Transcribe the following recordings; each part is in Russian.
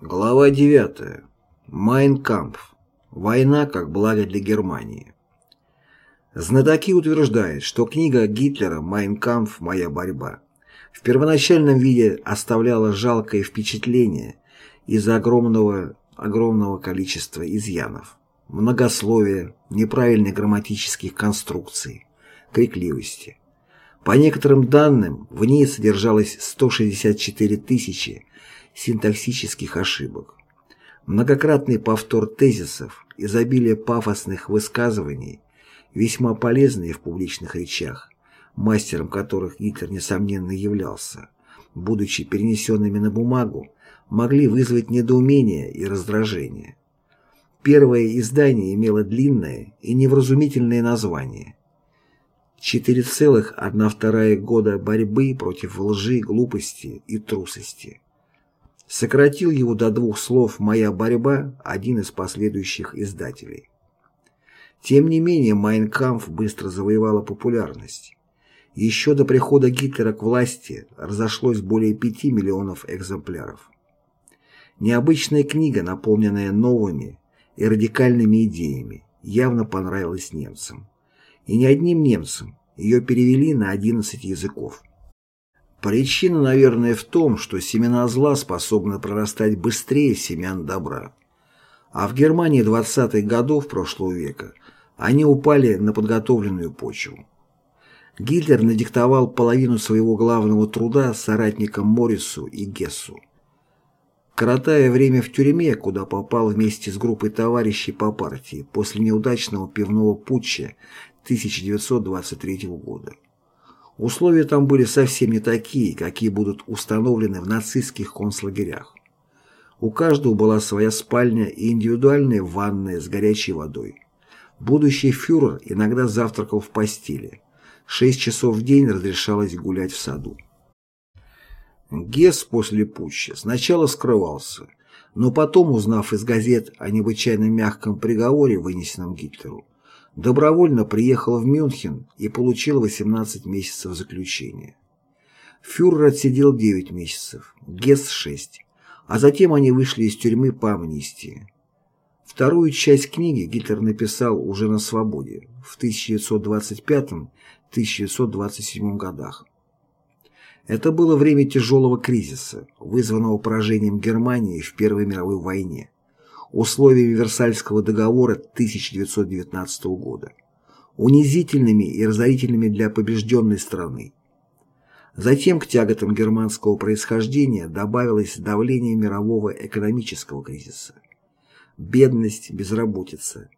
Глава 9. Майнкампф. Война как благо для Германии. Знатоки утверждают, что книга Гитлера «Майнкампф. Моя борьба» в первоначальном виде оставляла жалкое впечатление из-за огромного, огромного количества изъянов, многословия, неправильных грамматических конструкций, крикливости. По некоторым данным, в ней содержалось 164 тысячи синтаксических ошибок. Многократный повтор тезисов, изобилие пафосных высказываний, весьма полезные в публичных речах, мастером которых Гитлер несомненно являлся, будучи перенесенными на бумагу, могли вызвать недоумение и раздражение. Первое издание имело длинное и невразумительное название 4,1 года борьбы против лжи, глупости и трусости. Сократил его до двух слов «Моя борьба» один из последующих издателей. Тем не менее, «Майнкамф» быстро завоевала популярность. Еще до прихода Гитлера к власти разошлось более 5 миллионов экземпляров. Необычная книга, наполненная новыми и радикальными идеями, явно понравилась немцам. И не одним немцам, ее перевели на 11 языков. Причина, наверное, в том, что семена зла способны прорастать быстрее семян добра. А в Германии 20-х годов прошлого века они упали на подготовленную почву. Гитлер надиктовал половину своего главного труда соратникам Моррису и Гессу. Коротая время в тюрьме, куда попал вместе с группой товарищей по партии после неудачного пивного путча 1923 года. Условия там были совсем не такие, какие будут установлены в нацистских концлагерях. У каждого была своя спальня и индивидуальная ванная с горячей водой. Будущий фюрер иногда завтракал в постели. Шесть часов в день разрешалось гулять в саду. Гесс после путча сначала скрывался, но потом, узнав из газет о необычайно мягком приговоре, вынесенном Гитлеру, добровольно приехал в Мюнхен и получил 18 месяцев заключения. Фюрер отсидел 9 месяцев, Гесс – 6, а затем они вышли из тюрьмы по амнистии. Вторую часть книги Гитлер написал уже на свободе в 1925-1927 годах. Это было время тяжелого кризиса, вызванного поражением Германии в Первой мировой войне условиями Версальского договора 1919 года, унизительными и разорительными для побежденной страны. Затем к тяготам германского происхождения добавилось давление мирового экономического кризиса. Бедность, безработица,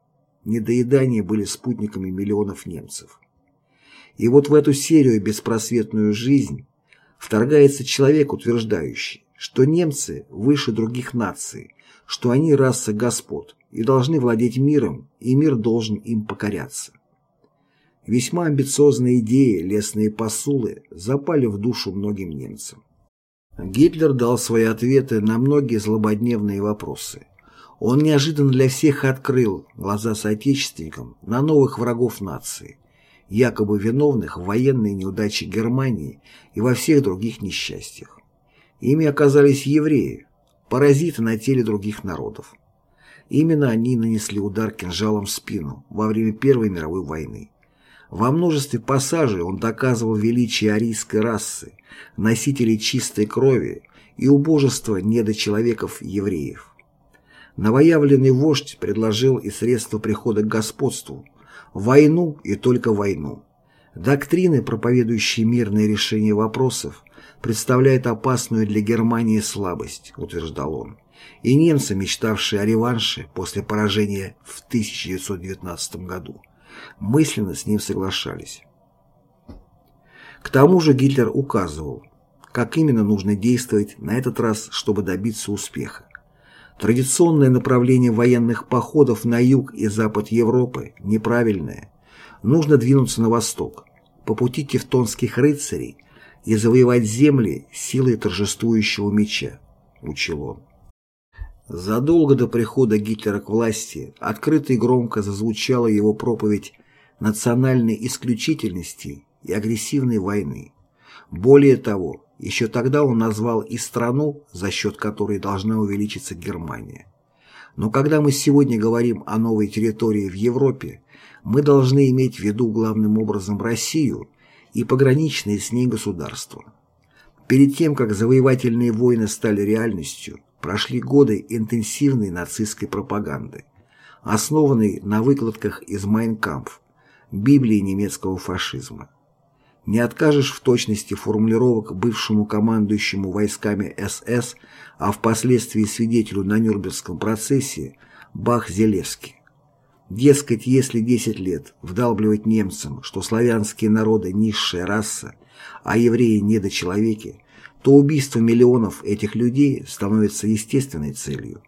недоедание были спутниками миллионов немцев. И вот в эту серию беспросветную жизнь вторгается человек, утверждающий, что немцы выше других наций, что они раса господ и должны владеть миром, и мир должен им покоряться. Весьма амбициозные идеи, лесные посулы запали в душу многим немцам. Гитлер дал свои ответы на многие злободневные вопросы. Он неожиданно для всех открыл глаза соотечественникам на новых врагов нации, якобы виновных в военной неудаче Германии и во всех других несчастьях. Ими оказались евреи, паразиты на теле других народов. Именно они нанесли удар кинжалом в спину во время Первой мировой войны. Во множестве пассажей он доказывал величие арийской расы, носителей чистой крови и убожество недочеловеков евреев. Новоявленный вождь предложил и средства прихода к господству – войну и только войну. Доктрины, проповедующие мирное решение вопросов, представляет опасную для Германии слабость, утверждал он, и немцы, мечтавшие о реванше после поражения в 1919 году, мысленно с ним соглашались. К тому же Гитлер указывал, как именно нужно действовать на этот раз, чтобы добиться успеха. Традиционное направление военных походов на юг и запад Европы неправильное. Нужно двинуться на восток, по пути тевтонских рыцарей – и завоевать земли силой торжествующего меча, учил он. Задолго до прихода Гитлера к власти открыто и громко зазвучала его проповедь национальной исключительности и агрессивной войны. Более того, Еще тогда он назвал и страну, за счет которой должна увеличиться Германия. Но когда мы сегодня говорим о новой территории в Европе, мы должны иметь в виду главным образом Россию и пограничные с ней государства. Перед тем, как завоевательные войны стали реальностью, прошли годы интенсивной нацистской пропаганды, основанной на выкладках из «Майнкампф», Библии немецкого фашизма. Не откажешь в точности формулировок бывшему командующему войсками СС, а впоследствии свидетелю на Нюрнбергском процессе Бах-Зелевски. Дескать, если 10 лет вдалбливать немцам, что славянские народы – низшая раса, а евреи – недочеловеки, то убийство миллионов этих людей становится естественной целью.